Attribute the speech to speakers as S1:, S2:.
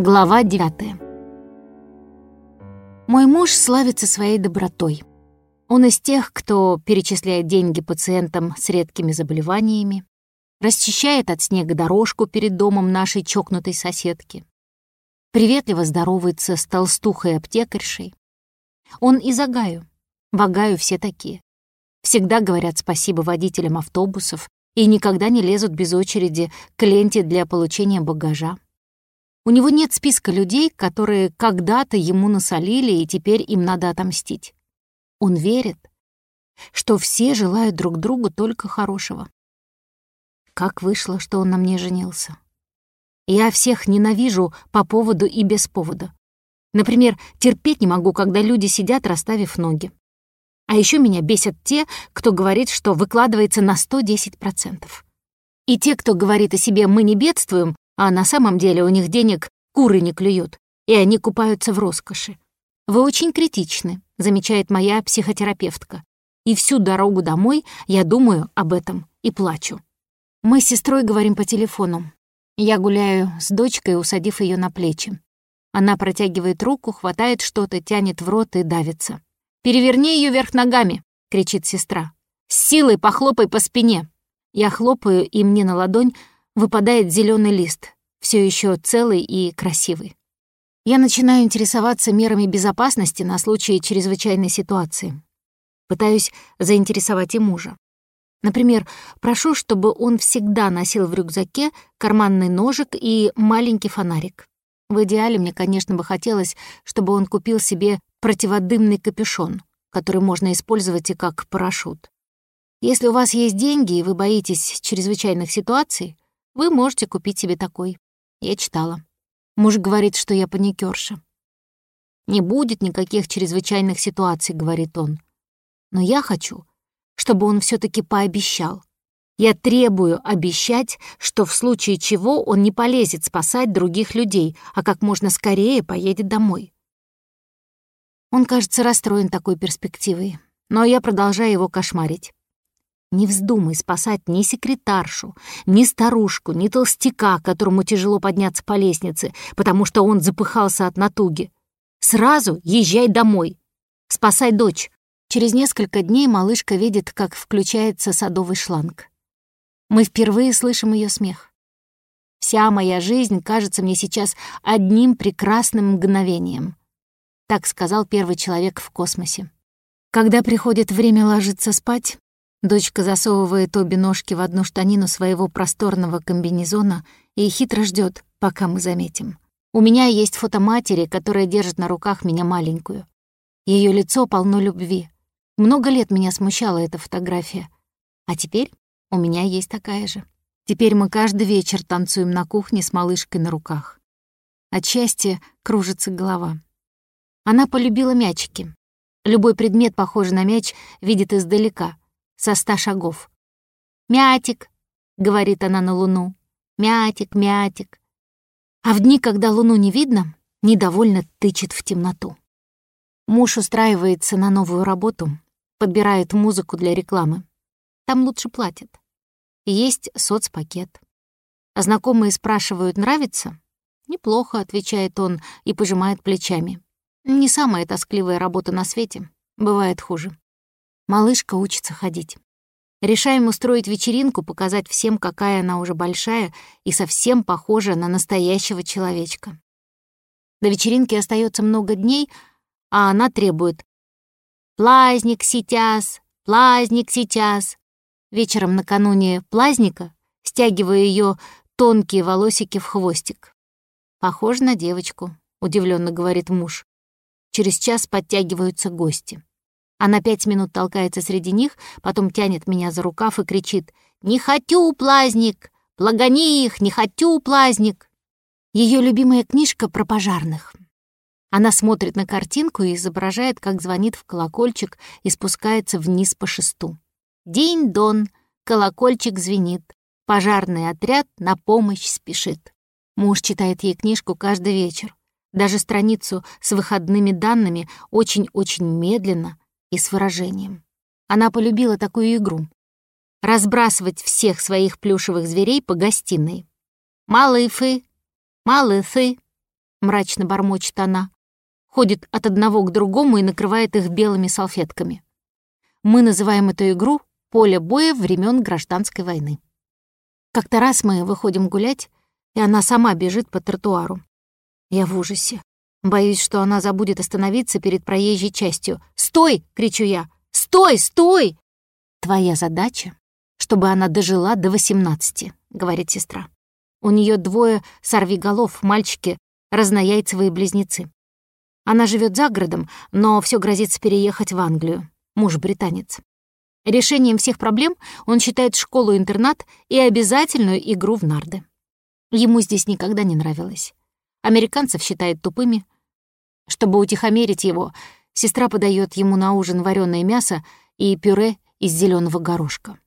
S1: Глава 9 Мой муж славится своей добротой. Он из тех, кто перечисляет деньги пациентам с редкими заболеваниями, расчищает от снега дорожку перед домом нашей чокнутой соседки, приветливо здоровается с толстухой-аптекаршей. Он и Загаю. В Агаю все такие. Всегда говорят спасибо водителям автобусов и никогда не лезут без очереди к ленте для получения багажа. У него нет списка людей, которые когда-то ему насолили, и теперь им надо отомстить. Он верит, что все желают друг другу только хорошего. Как вышло, что он на мне женился? Я всех ненавижу по поводу и без повода. Например, терпеть не могу, когда люди сидят, расставив ноги. А еще меня бесят те, кто говорит, что выкладывается на 110%. И те, кто говорит о себе «мы не бедствуем», а на самом деле у них денег куры не клюют, и они купаются в роскоши. Вы очень критичны, замечает моя психотерапевтка. И всю дорогу домой я думаю об этом и плачу. Мы с сестрой говорим по телефону. Я гуляю с дочкой, усадив ее на плечи. Она протягивает руку, хватает что-то, тянет в рот и давится. «Переверни ее вверх ногами!» — кричит сестра. «С силой похлопай по спине!» Я хлопаю, и мне на ладонь выпадает зеленый лист, все еще целый и красивый. Я начинаю интересоваться мерами безопасности на случай чрезвычайной ситуации. Пытаюсь заинтересовать и мужа. Например, прошу, чтобы он всегда носил в рюкзаке карманный ножик и маленький фонарик. В идеале мне, конечно, бы хотелось, чтобы он купил себе противодымный капюшон, который можно использовать и как парашют. Если у вас есть деньги и вы боитесь чрезвычайных ситуаций, вы можете купить себе такой. Я читала. Муж говорит, что я паникерша. «Не будет никаких чрезвычайных ситуаций», — говорит он. «Но я хочу, чтобы он все таки пообещал. Я требую обещать, что в случае чего он не полезет спасать других людей, а как можно скорее поедет домой». Он, кажется, расстроен такой перспективой, но я продолжаю его кошмарить. Не вздумай спасать ни секретаршу, ни старушку, ни толстяка, которому тяжело подняться по лестнице, потому что он запыхался от натуги. Сразу езжай домой. Спасай дочь. Через несколько дней малышка видит, как включается садовый шланг. Мы впервые слышим ее смех. Вся моя жизнь кажется мне сейчас одним прекрасным мгновением. Так сказал первый человек в космосе. Когда приходит время ложиться спать, Дочка засовывает обе ножки в одну штанину своего просторного комбинезона и хитро ждет, пока мы заметим. У меня есть фото матери, которая держит на руках меня маленькую. Ее лицо полно любви. Много лет меня смущала эта фотография. А теперь у меня есть такая же. Теперь мы каждый вечер танцуем на кухне с малышкой на руках. От счастья кружится голова. Она полюбила мячики. Любой предмет, похожий на мяч, видит издалека — со ста шагов. «Мятик», — говорит она на луну, — «мятик, мятик». А в дни, когда луну не видно, недовольно тычет в темноту. Муж устраивается на новую работу, подбирает музыку для рекламы. Там лучше платят. Есть соцпакет. А знакомые спрашивают, нравится? «Неплохо», — отвечает он и пожимает плечами. «Не самая тоскливая работа на свете. Бывает хуже». Малышка учится ходить. Решаем устроить вечеринку, показать всем, какая она уже большая и совсем похожа на настоящего человечка. До вечеринки остается много дней, а она требует «Плазник сейчас, плазник сейчас». Вечером накануне плазника стягиваю ее тонкие волосики в хвостик. «Похоже на девочку», — удивленно говорит муж. Через час подтягиваются гости. Она пять минут толкается среди них, потом тянет меня за рукав и кричит «Не хочу, плазник! Плагани их! Не хочу, плазник!» Ее любимая книжка про пожарных. Она смотрит на картинку и изображает, как звонит в колокольчик и спускается вниз по шесту. День-дон, колокольчик звенит, пожарный отряд на помощь спешит. Муж читает ей книжку каждый вечер. Даже страницу с выходными данными очень-очень медленно, и с выражением. Она полюбила такую игру. Разбрасывать всех своих плюшевых зверей по гостиной. Малыфы, малыфы. мрачно бормочет она. Ходит от одного к другому и накрывает их белыми салфетками. Мы называем эту игру «Поле боя времен гражданской войны». Как-то раз мы выходим гулять, и она сама бежит по тротуару. Я в ужасе. Боюсь, что она забудет остановиться перед проезжей частью. «Стой!» — кричу я. «Стой! Стой!» «Твоя задача, чтобы она дожила до восемнадцати», — говорит сестра. У нее двое сорвиголов, мальчики, разнояйцевые близнецы. Она живет за городом, но все грозится переехать в Англию. Муж британец. Решением всех проблем он считает школу-интернат и обязательную игру в нарды. Ему здесь никогда не нравилось. Американцев считает тупыми. Чтобы утихомирить его, сестра подает ему на ужин вареное мясо и пюре из зеленого горошка.